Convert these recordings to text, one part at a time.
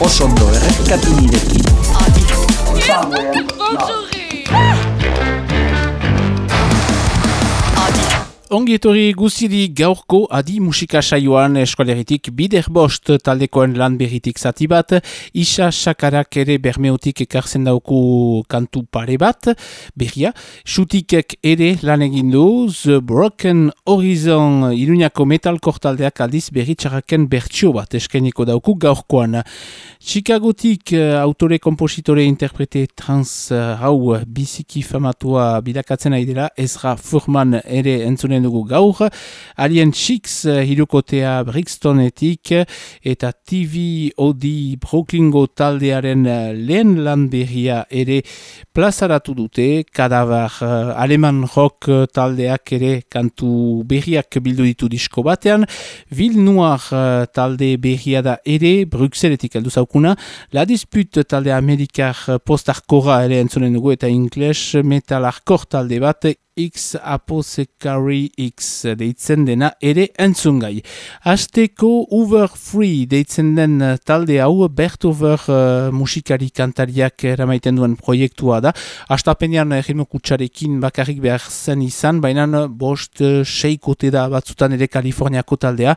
oso ondo errepikatu nirekin. Ongi etorri guziri gaurko adi musika saioan eskoleritik bider bost taldekoen lan berritik zati bat, isa sakarak ere bermeotik ekartzen dauku kantu pare bat, berria, xutikek ere lan egin du, The Broken Horizon iruñako metal kortaldeak aldiz berritxarraken bertsio bat eskeniko dauku gaurkoan. Chicagotik uh, autore, kompositore, interprete trans uh, hau biziki famatua bidakatzen ari dela, Ezra Furman ere entzunen dugu gaur, Alien Chicks uh, hirukotea Brixtonetik eta TV Odi Brooklyngo taldearen uh, lehen lan berria ere plazaratu dute, kadavar uh, aleman rock taldeak ere kantu berriak bildu ditu disko batean, Vil Noir uh, talde berria da ere, Bruxelletik aldu zaukuna, La Dispute talde amerikar postarkora ere entzonen dugu eta ingles metal arkor talde bat X Apothecary X deitzen dena ere entzungai. Azteko Over Free deitzen den talde hau Bert Over uh, musikari kantariak eramaiten duen proiektua da. Astapenean ritmo kutsarekin bakarrik behar zen izan, baina bost uh, seikote da batzutan ere Kaliforniako taldea.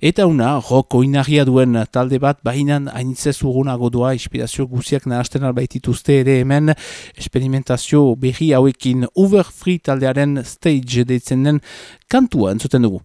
Eta una, rock oinaria duen talde bat, baina hainitzez urgunago doa, inspirazio guziak nahazten albaitituzte ere hemen, experimentazio berri hauekin Over Free talde taldearen stage deitzen den kantua entzuten dugu.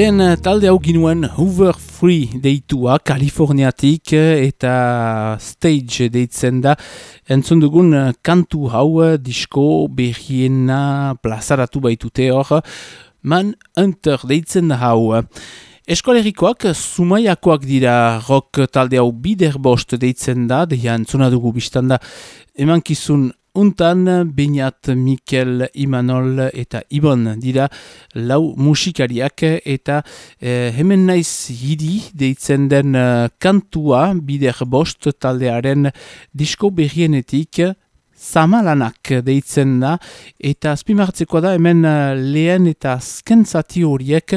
Lehen eh, talde hau ginuen Hoover Free deitua Kaliforniatik eh, eta stage deitzen da. Entzun dugun eh, kantu hau disko berriena plazaratu baitute hor. Man Hunter deitzen da hau. Eskolerikoak sumaiakoak dira rock talde hau biderbost deitzen da deia entzuna dugu biztanda emankizun Untan, Beñat, Mikel, Imanol eta Ibon dira lau musikariak eta eh, hemen naiz hidi deitzen den eh, kantua bider bost taldearen disko berrienetik Zamalanak deitzen da, eta azpimartzeko da hemen uh, lehen eta azken zati horiek,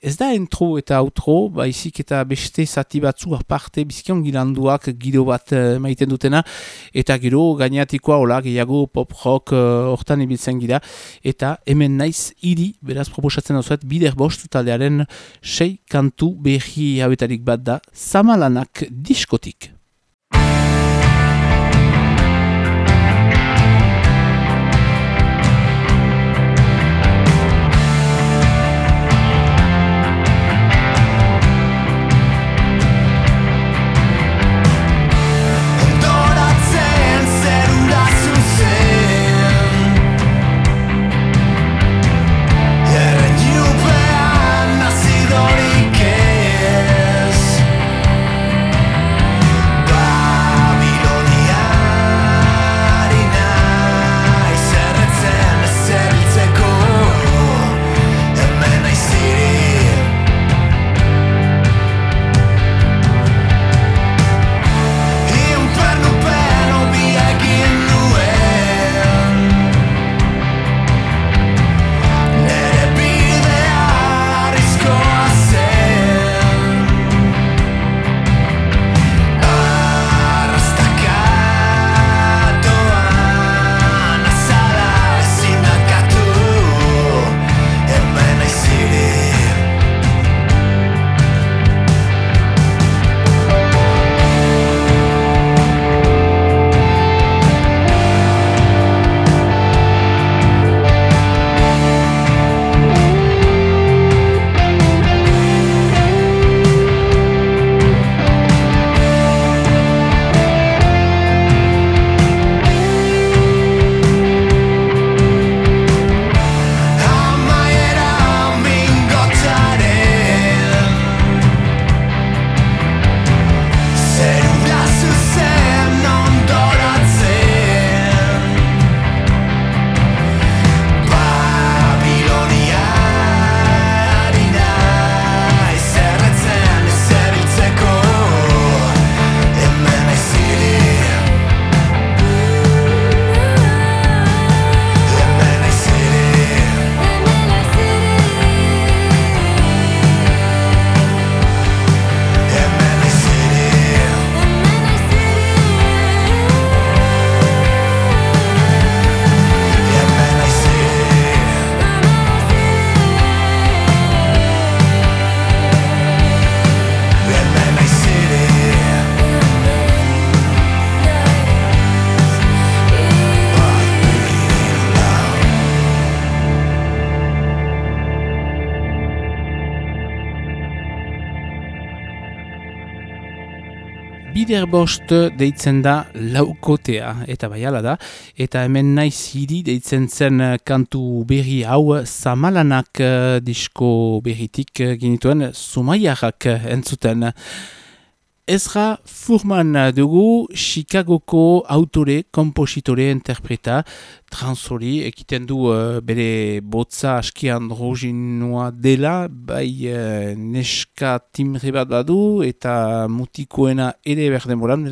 ez da entro eta outro, baizik eta beste zati batzu aparte bizkion gilanduak giro bat uh, maiten dutena, eta gero gainatikoa hola gehiago pop rock uh, hortan ibiltzen gira, eta hemen naiz iri, beraz proposatzen dauzuet, bider bost taldearen sei kantu behi habetarik bat da, Zamalanak diskotik. Bost deitzen da laukotea, eta bai da, eta hemen naiz hiri deitzen zen kantu berri hau zamalanak uh, disko berritik genituen sumaiarrak entzuten. Ezra Furman dugu Chicagoko autore, kompositore, interpreta, transori, ekiten du uh, bere botza askian rojinua dela, bai uh, neska timre bat badu eta mutikoena ere berden boran,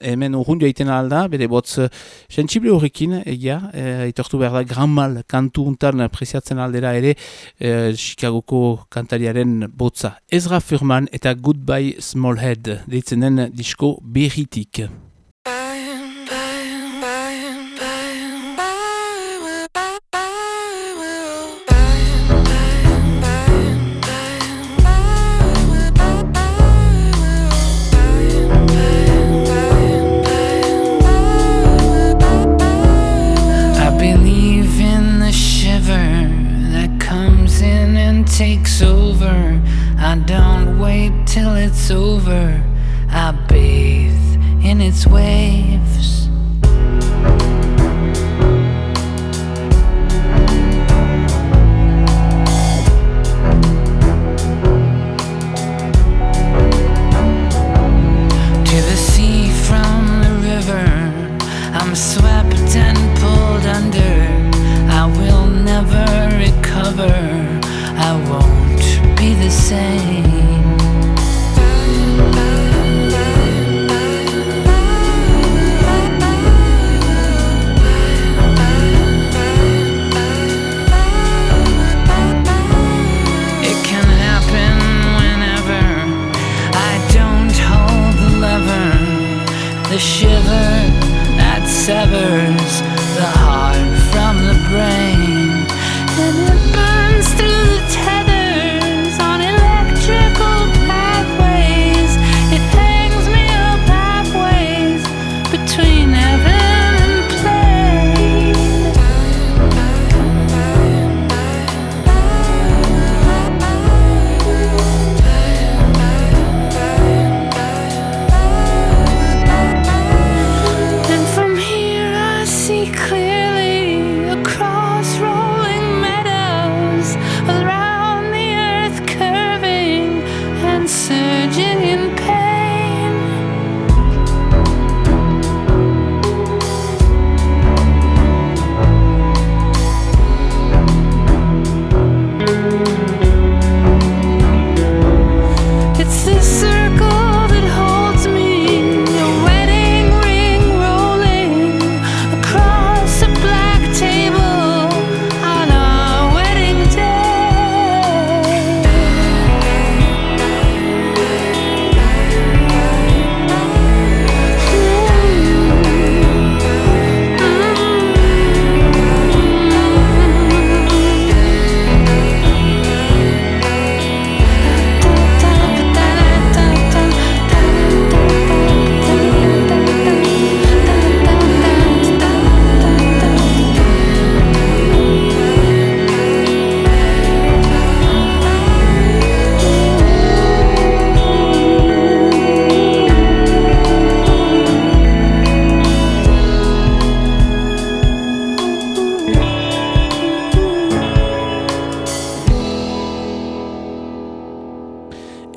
hemen urrun joaiten alda, bere botz eh, sensible horrekin, egia, e, itortu behar da, gran mal kantu untan presiatzen aldera ere e, Chicagoko kantariaren botza. Ezra Furman eta Goodbye Smallhead, deitzen den disko berritik.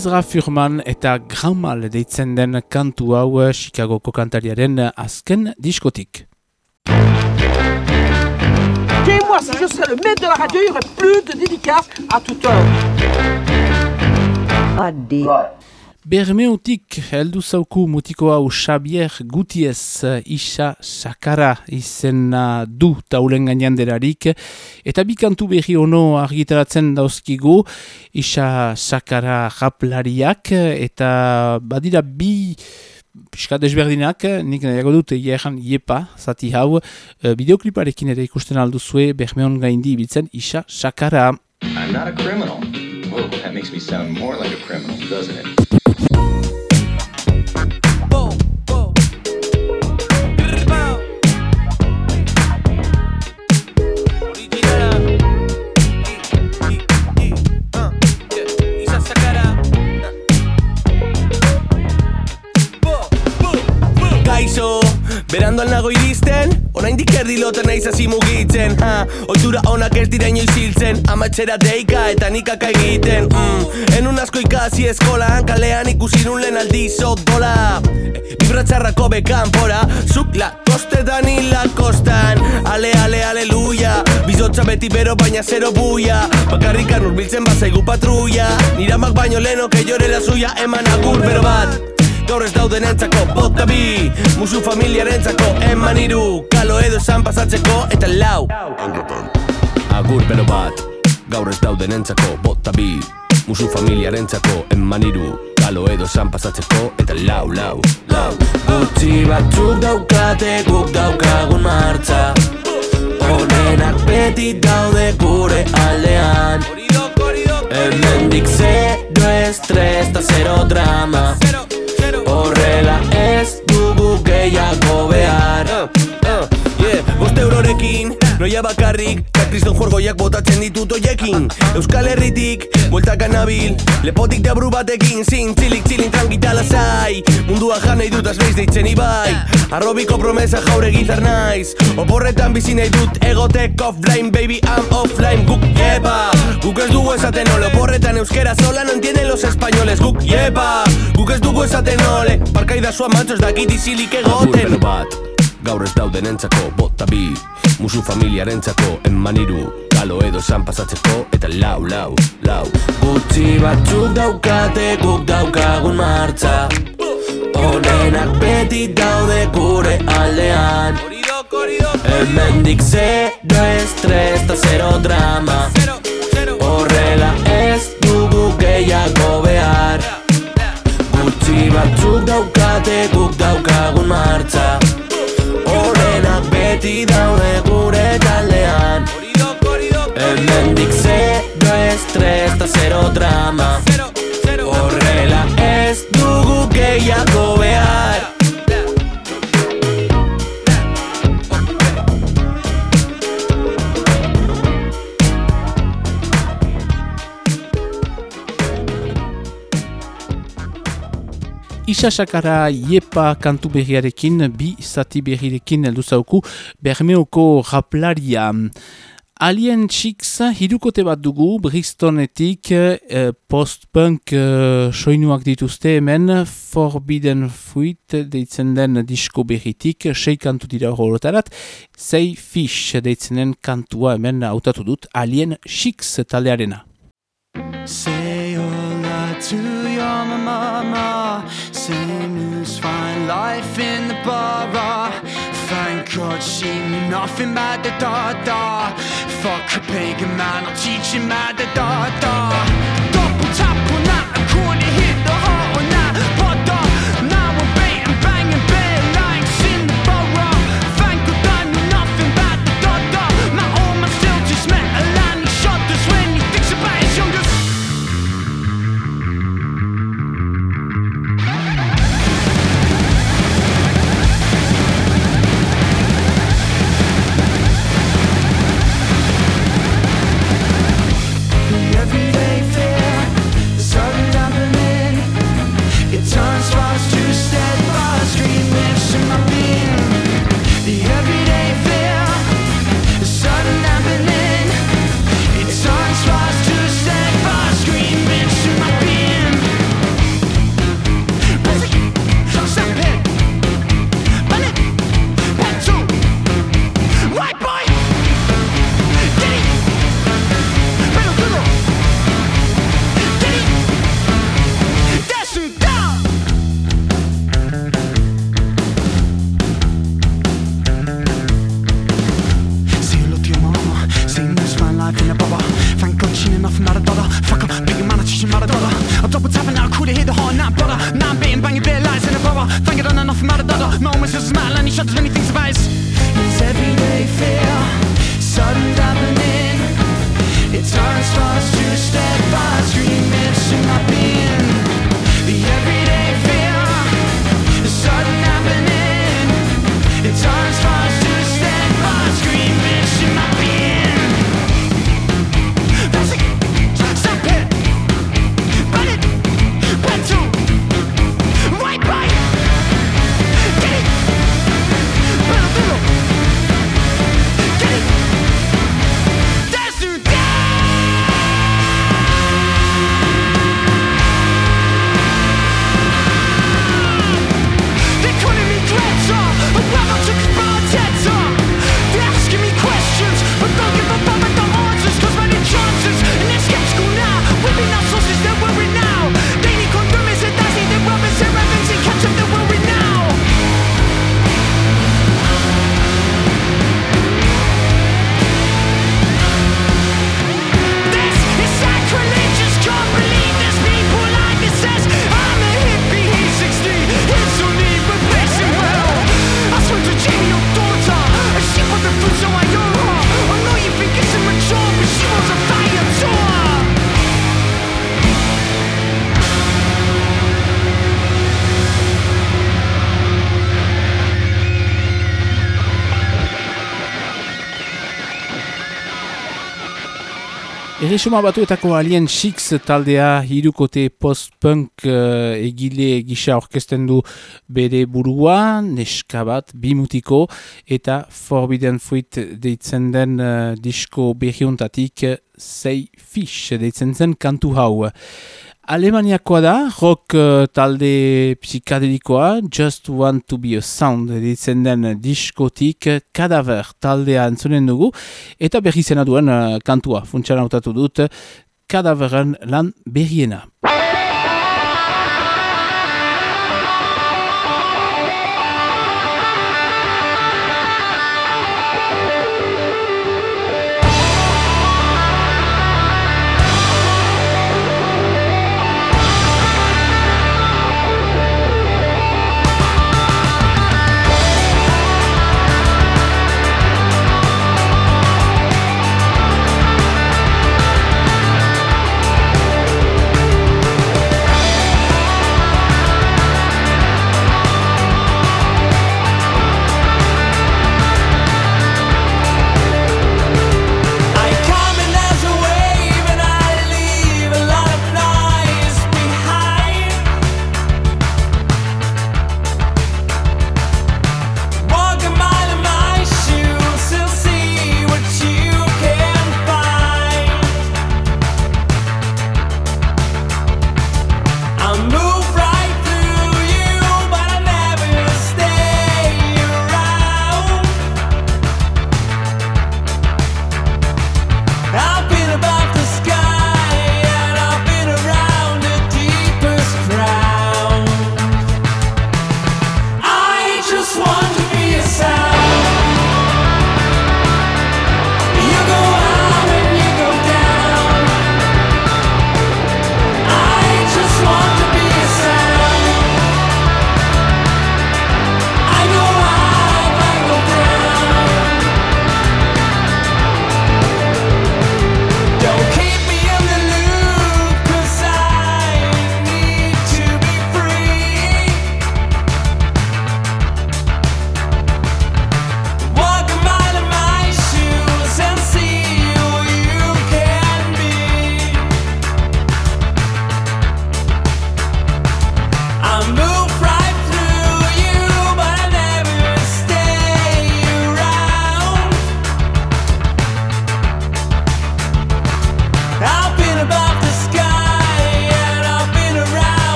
Ezra Furman eta Graumal deitzen den kantu hau Chicagoko kantariaren azken diskotik. Dis-moi, si je serais le maître de la radio, il y aurait plus de dédicaces à toute heure. Adi. Bermeutik heldu zauku mutiko hau Xavier Gutiez isa sakara izena du taulen gainean derarik eta bi kantu berri ono argitaratzen dauzkigu isa sakara japlariak eta badira bi pixka desberdinak, nik nahiago dut egia ejan iepa, zati hau, eh, bideokliparekin ere ikusten alduzue Bermeon gaindi ibiltzen isa sakara. I'm not a criminal. That makes me sound more like a criminal, doesn't it? Berando nago iristen Oraindik erdi loten naiz hasi mugitzen. Ha, Oitura onak ez dira inoiz hiltzen. Amatxera deika eta nikaka egiten. Mm. Enun asko ikasi eskolan Kalean ikusi nun lehen aldiz odola. Vibratxarrako bekan pora Zuk la kostetan hila kostan Ale, ale, aleluia Bizotza beti bero baina zero buia. Bakarrikan urbiltzen bazaigu patrulla Niramak baino leno que llorera suya Eman agur bero bat Gaur ez dauden entzako bota bi. Musu familiarentzako eman iru Kalo edo esan pasatzeko eta lau. Agur bero bat. Gaur ez dauden entzako bota bi. Musu familiarentzako eman iru Kalo edo esan pasatzeko eta lau, lau, lau. Gutxi batzuk daukate guk daukagun martza Honenak beti daude gure aldean. Hemendik zero estres eta zero drama Horrela ez dugu gehiago behar. Uh, uh, yeah. Bost eurorekin Noia bakarrik, kriston jorgoiak botatzen ditut oiekin Euskal Herritik, bueltaka nabil Lepotik deabru batekin, zin, txilik, txilin, tranquita lasai. Mundua jan nahi dut azbeiz deitzen ibai. Arrobiko promesa jaure gizar naiz. Oporretan bizi nahi dut egotek offline Baby, I'm offline, guk yepa. Guk ez dugu esaten ole Oporretan euskera sola no entienden los españoles Guk yepa Guk ez dugu esaten ole Parkaida sua mantxos dakit izilik egoten. Bat Gaur ez dauden entzako, bota bi Musu familiarentzako, enmaniru Galo edo esan pasatzeko, eta lau, lau, lau. Gutxi batzuk daukate, guk daukagun martza Honenak beti daude gure aldean. Hemendik zero estres zero drama Horrela ez dugu gehiago behar Gutxi batzuk daukate, guk daukagun martza Honenak beti daude gure taldean. Hemendik zero estres eta zero drama Isa sakara iepa kantu berriarekin, bi zati berriarekin heldu zauku Bermeoko raplaria. Alien Chicks hirukote bat dugu Bristonetik eh, post-punk eh, soinuak dituzte hemen Forbidden Fruit deitzen den disko berritik, sei kantu dira horotarat, sei fish deitzen den kantua hemen hautatu dut Alien Chicks taldearena. Say hola to your mama. Life in the bar. Thank God she knew nothing about the da da. Fuck a pagan man, I'll teach him about the da da. Erresuma batuetako Alien Six taldea hirukote post-punk uh, egile gisa orkesten du bere burua, neska bat, bimutiko, eta Forbidden Fruit deitzen den uh, disko berriuntatik, Say Fish deitzen zen kantu hau. Alemaniakoa da, rock uh, talde psikadelikoa, Just Want to be a Sound, ditzen den diskotik, kadaver taldea entzunen dugu, eta berri zena duen uh, kantua, funtsian hautatu dut, kadaveren lan berriena.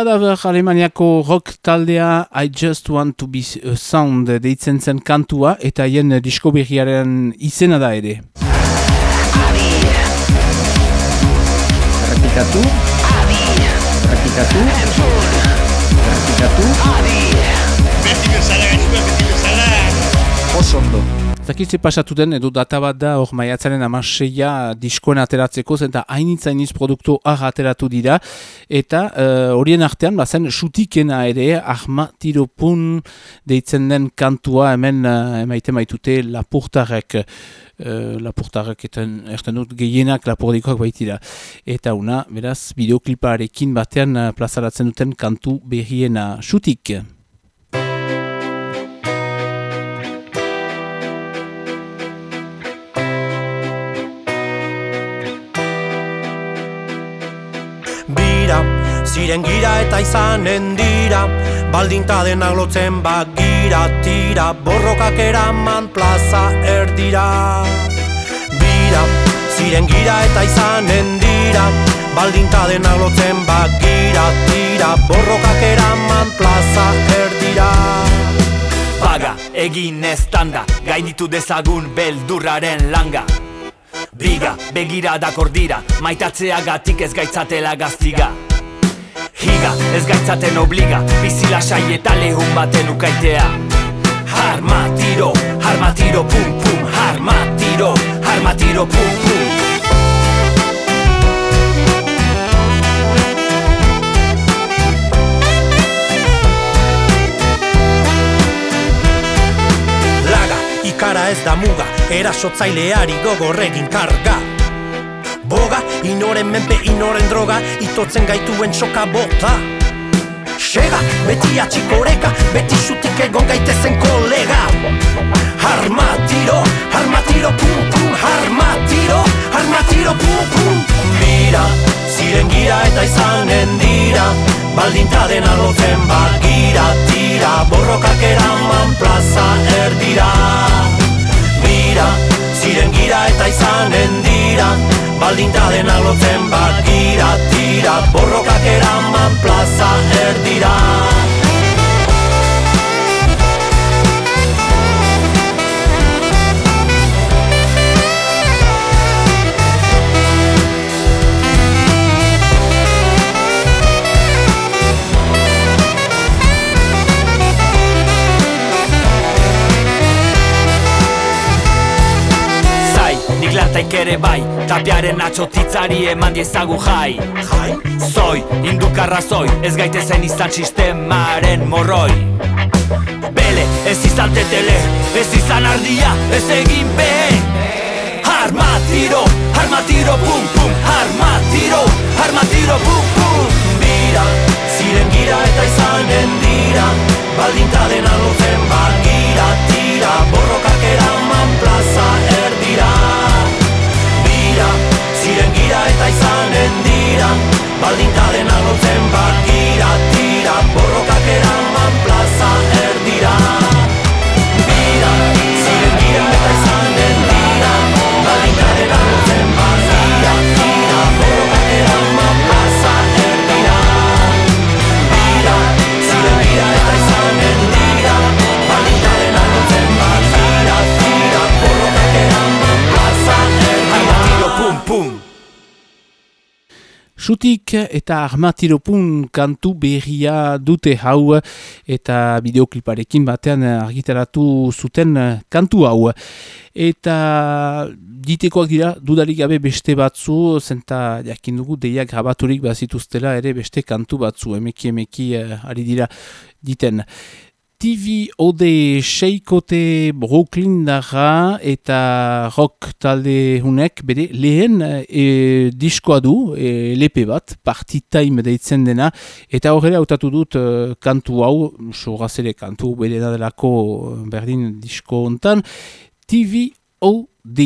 Kadaver Alemaniako rock taldea I Just Want to Be a Sound deitzen zen kantua eta hien disko berriaren izena da ere. Errepikatu. Errepikatu. Errepikatu. Beti bezala, gaixua, beti bezala. Oso ondo. Zakitze pasatu den edo data bat da hor maiatzaren amaseia diskoen ateratzeko zen eta hainitza iniz produktu har ateratu dira. Eta eh, horien artean bazen sutikena ere ahma tiropun deitzen den kantua hemen uh, emaite maitute lapurtarek uh, lapurtarek eten erten dut gehienak lapurdikoak baitira. Eta una beraz bideokliparekin batean uh, plazaratzen duten kantu berriena sutik. Bira, ziren gira eta izanen dira Baldinta denak lotzen bagira tira Borrokak eraman plaza erdira. Bira, ziren gira eta izanen dira Baldinta denak lotzen bagira tira Borrokak eraman plaza erdira. Paga, egin ez tanda, gainditu dezagun beldurraren langa Briga, begira da kordira, maitatzea gatik ez gaitzatela gaztiga. Higa, ez gaitzaten obliga, bizila sai eta lehun baten ukaitea. Harma tiro, harma tiro, pum pum, harma tiro, harma tiro, pum pum ikara ez da muga, erasotzaileari gogorregin karga. Boga, inoren menpe, inoren droga, itotzen gaituen txoka bota. Sega, beti atxikoreka, beti sutik egon gaitezen kolega. Armatiro, armatiro, pum pum, armatiro, armatiro, pum pum. Bira, ziren gira eta izanen dira Baldinta dena lotzen bagira tira. Borrokak eraman plaza erdira. Bira, gira eta izanen dira. Baldinta dena lotzen bagira tira. Borrokak eraman plaza erdira lataik ere bai, tapiaren atxotitzari eman diezagu jai. Jai, Zoi, indukarra zoi, ez gaitezen izan sistemaren morroi. Bele, ez izan tetele, ez izan ardia, ez egin behe. Armatiro, armatiro, pum pum, armatiro, armatiro, pum pum. Bira, ziren gira eta izanen dira Baldinta dena lotzen bagira tira Borrokak eta izanen dira. Baldinta dena lotzen bagira tira Borrokak eraman plaza erdira. Bira, ziren gira eta izanen Sutik eta armatiropun kantu berria dute hau eta bideokliparekin batean argitaratu zuten kantu hau. Eta ditekoak dira dudarik gabe beste batzu, zenta jakin dugu deiak grabaturik bazituztela ere beste kantu batzu, emeki emeki eh, ari dira diten. TV ode seikote Brooklyn dara eta rock talde hunek bere lehen e, diskoa du, e, lepe bat, party time deitzen dena, eta horrela hautatu dut e, kantu hau, sorazere kantu bere delako berdin disko hontan, TV OD.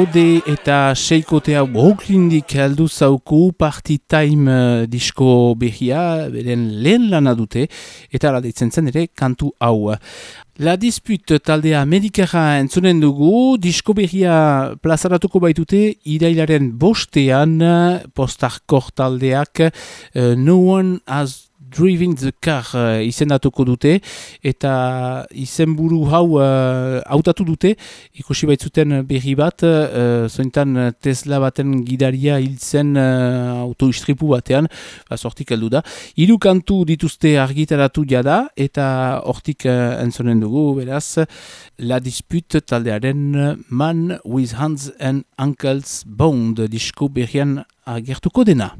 Ode eta seikotea Brooklyndik heldu zauku Party Time eh, disko behia, beren lehen lana dute, eta ala deitzen zen ere kantu hau. La Dispute taldea Amerikara entzunen dugu, disko behia plazaratuko baitute, irailaren bostean postarkor taldeak uh, No One Has Driving the Car uh, izendatuko dute, eta izenburu hau uh, hautatu dute, ikusi baitzuten eh, berri bat, uh, zointan Tesla baten gidaria hiltzen uh, autoistripu batean, ba, sortik heldu da. Hiru kantu dituzte argitaratu jada, eta hortik uh, entzonen dugu, beraz, La Dispute taldearen Man with Hands and Ankles Bound disko berrian agertuko dena.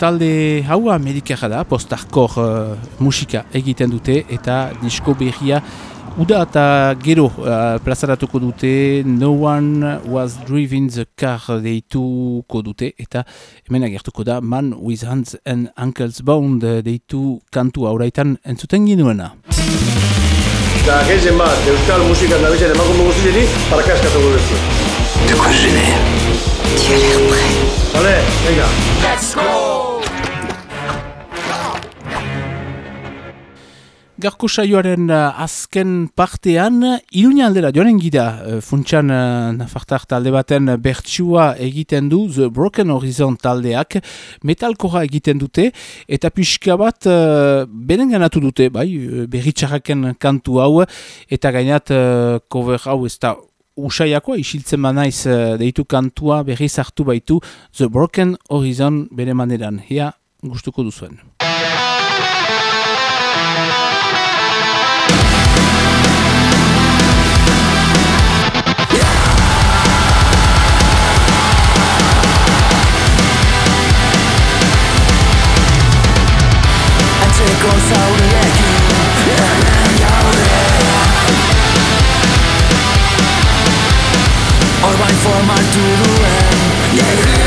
Talde hau amerikara da, post-hardcore eh, musika egiten dute eta disko berria Uda eta gero uh, plazaratuko dute No One Was Driving the Car deituko dute eta hemen agertuko da Man with Hands and Ankles Bound deitu kantu auraitan entzuten ginuena. Eta gezen bat, euskal musikan nabizen emakume guztieri, parakaskatuko duzu. De quoi je l'air Tu as l'air prêt. Vale, venga. Let's go! Garko saioaren uh, azken partean, Iruña aldera joanen gira, uh, funtsan uh, Nafartar talde baten bertsua egiten du, The Broken Horizon taldeak, metalkora egiten dute, eta pixka bat beren ganatu dute, bai, berritxarraken kantu hau, eta gainat cover hau ez da usaiakoa, isiltzen banaiz deitu kantua berriz hartu baitu, The Broken Horizon bere maneran, hea gustuko duzuen. Duen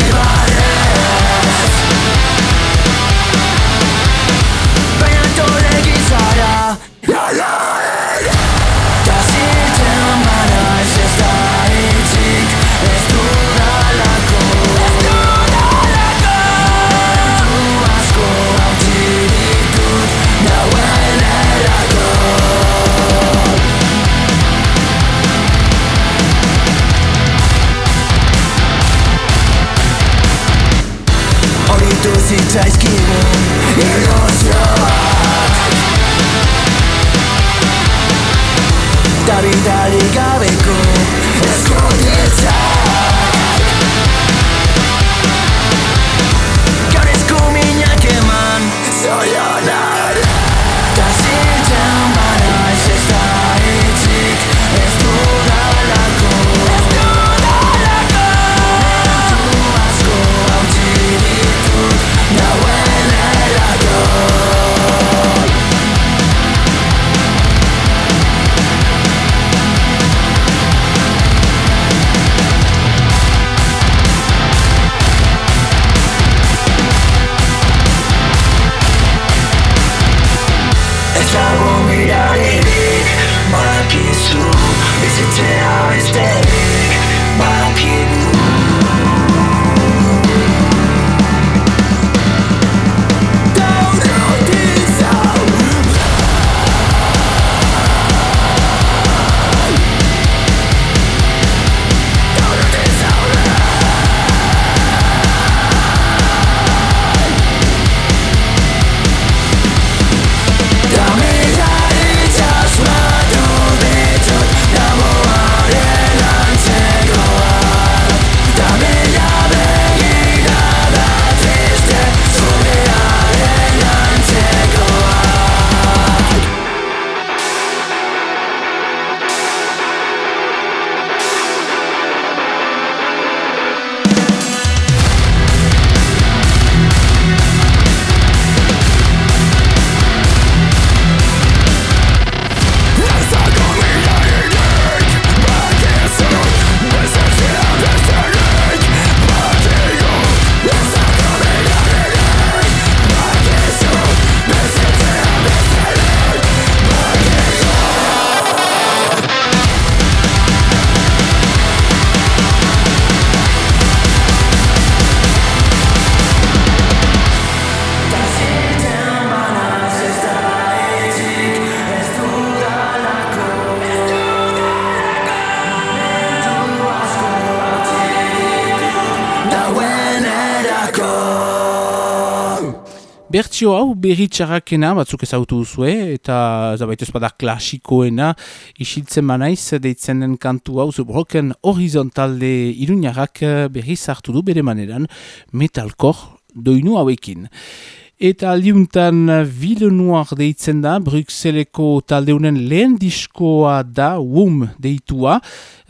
Bertio hau berri txarrakena batzuk ezagutu duzue eta zabaitu espada klasikoena isiltzen manaiz deitzen den kantu hau The Broken Horizontalde iruñarrak berri zartu du bere maneran metalkor doinu hauekin. Eta aldiuntan Ville Noir deitzen da, Bruxelleko taldeunen lehen diskoa da, WUM deitua.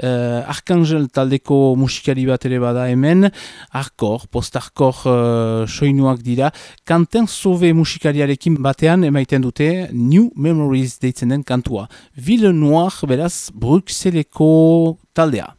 Uh, Arkangel taldeko musikari bat ere bada hemen, arkor, post-arkor uh, soinuak dira. Kanten sobe musikariarekin batean emaiten dute New Memories deitzen den kantua. Ville Noir, beraz, Bruxelleko taldea.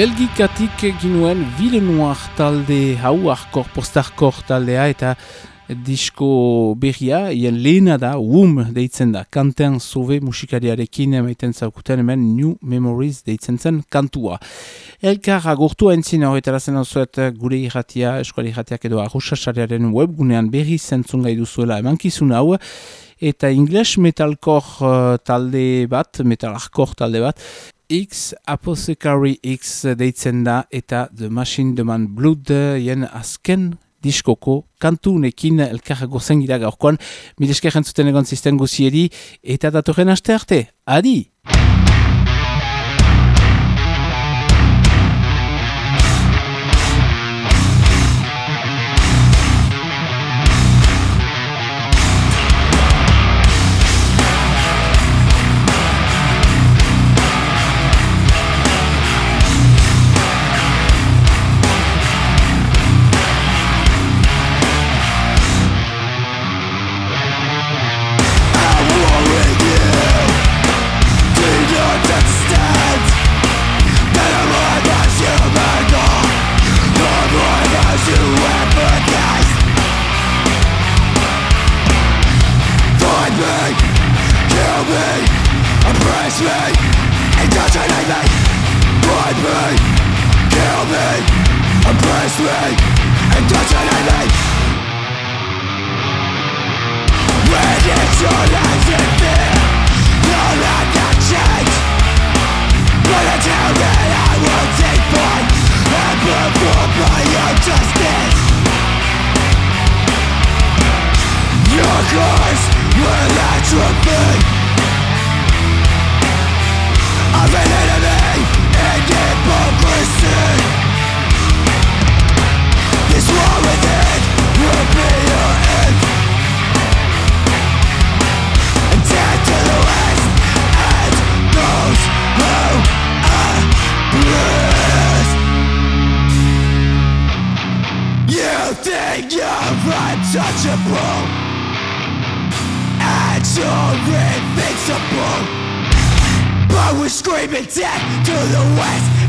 Belgikatik ginuen Ville Noir talde hau arkor postarkor taldea eta disko berria, hien lehena da, WUM deitzen da, kanten zove musikariarekin emaiten zaukuten hemen New Memories deitzen zen kantua. Elkar agurtu entzin horretara zen zuet gure irratia, eskuali irratiak edo arruxasariaren webgunean berri zentzun gai duzuela emankizun hau, eta English Metalcore uh, talde bat, Metal Hardcore talde bat, X Apothecary X deitzen da eta The Machine The Man Blood jen azken diskoko kantunekin elkarrago zen gira gaurkoan. Milesker jentzuten egon zisten guzieri eta datorren aste arte. Adi! We been dead to the west.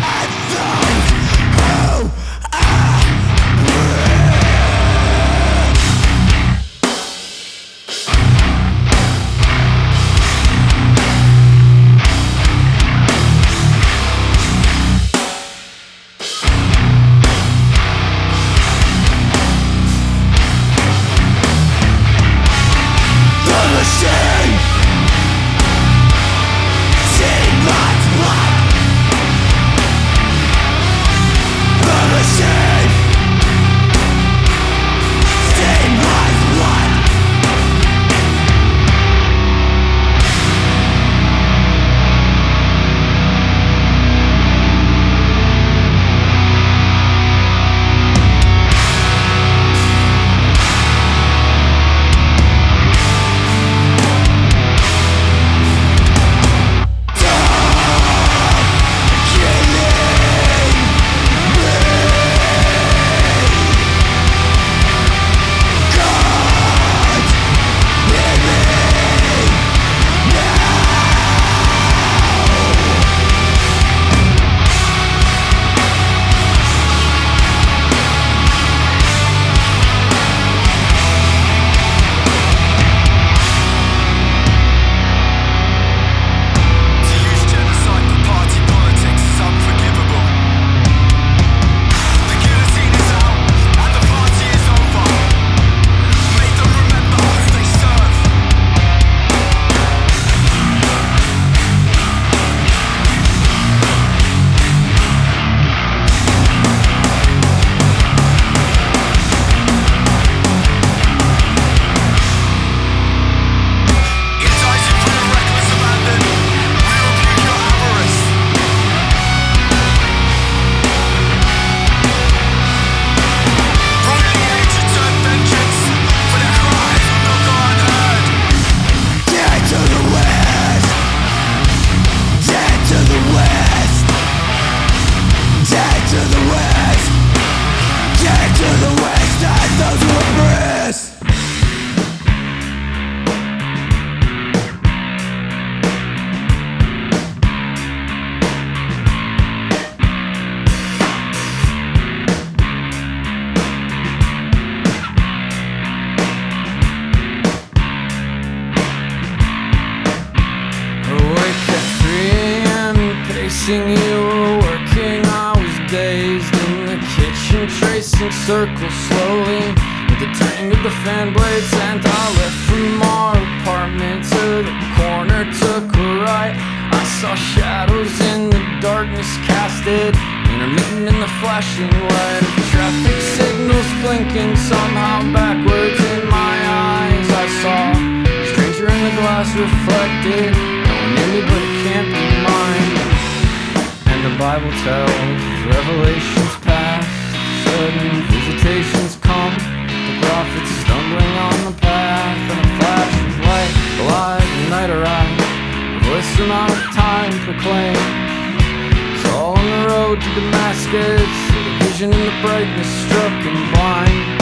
lightning struck him blind,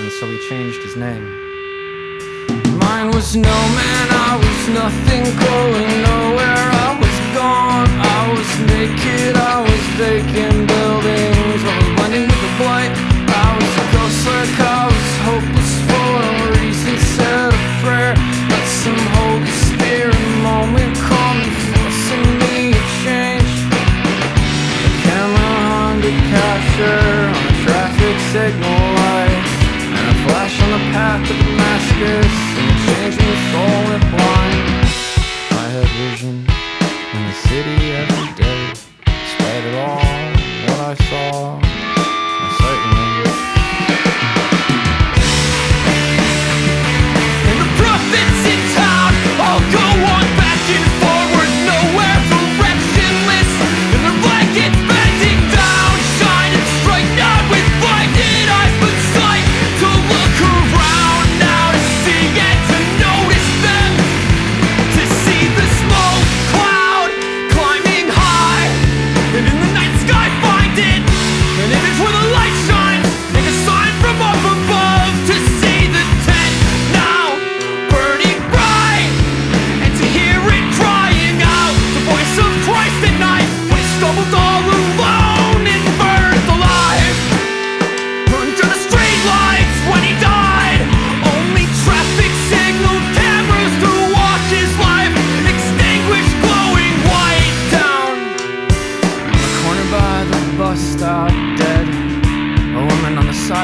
and so he changed his name. Mine was no man, I was nothing, going nowhere. I was gone, I was naked, I was vacant buildings, I was blending with the blight. I was a ghost like I was hopeless. signal light And a flash on the path to Damascus And a change my soul and blind I had vision in the city every day Despite it all, what I saw.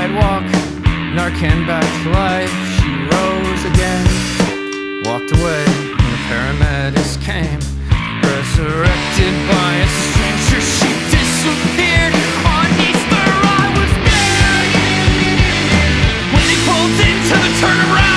sidewalk, Narcan back to life. She rose again, walked away, and the paramedics came. Resurrected by a stranger, she disappeared on Easter. I was there when they pulled into the turnaround.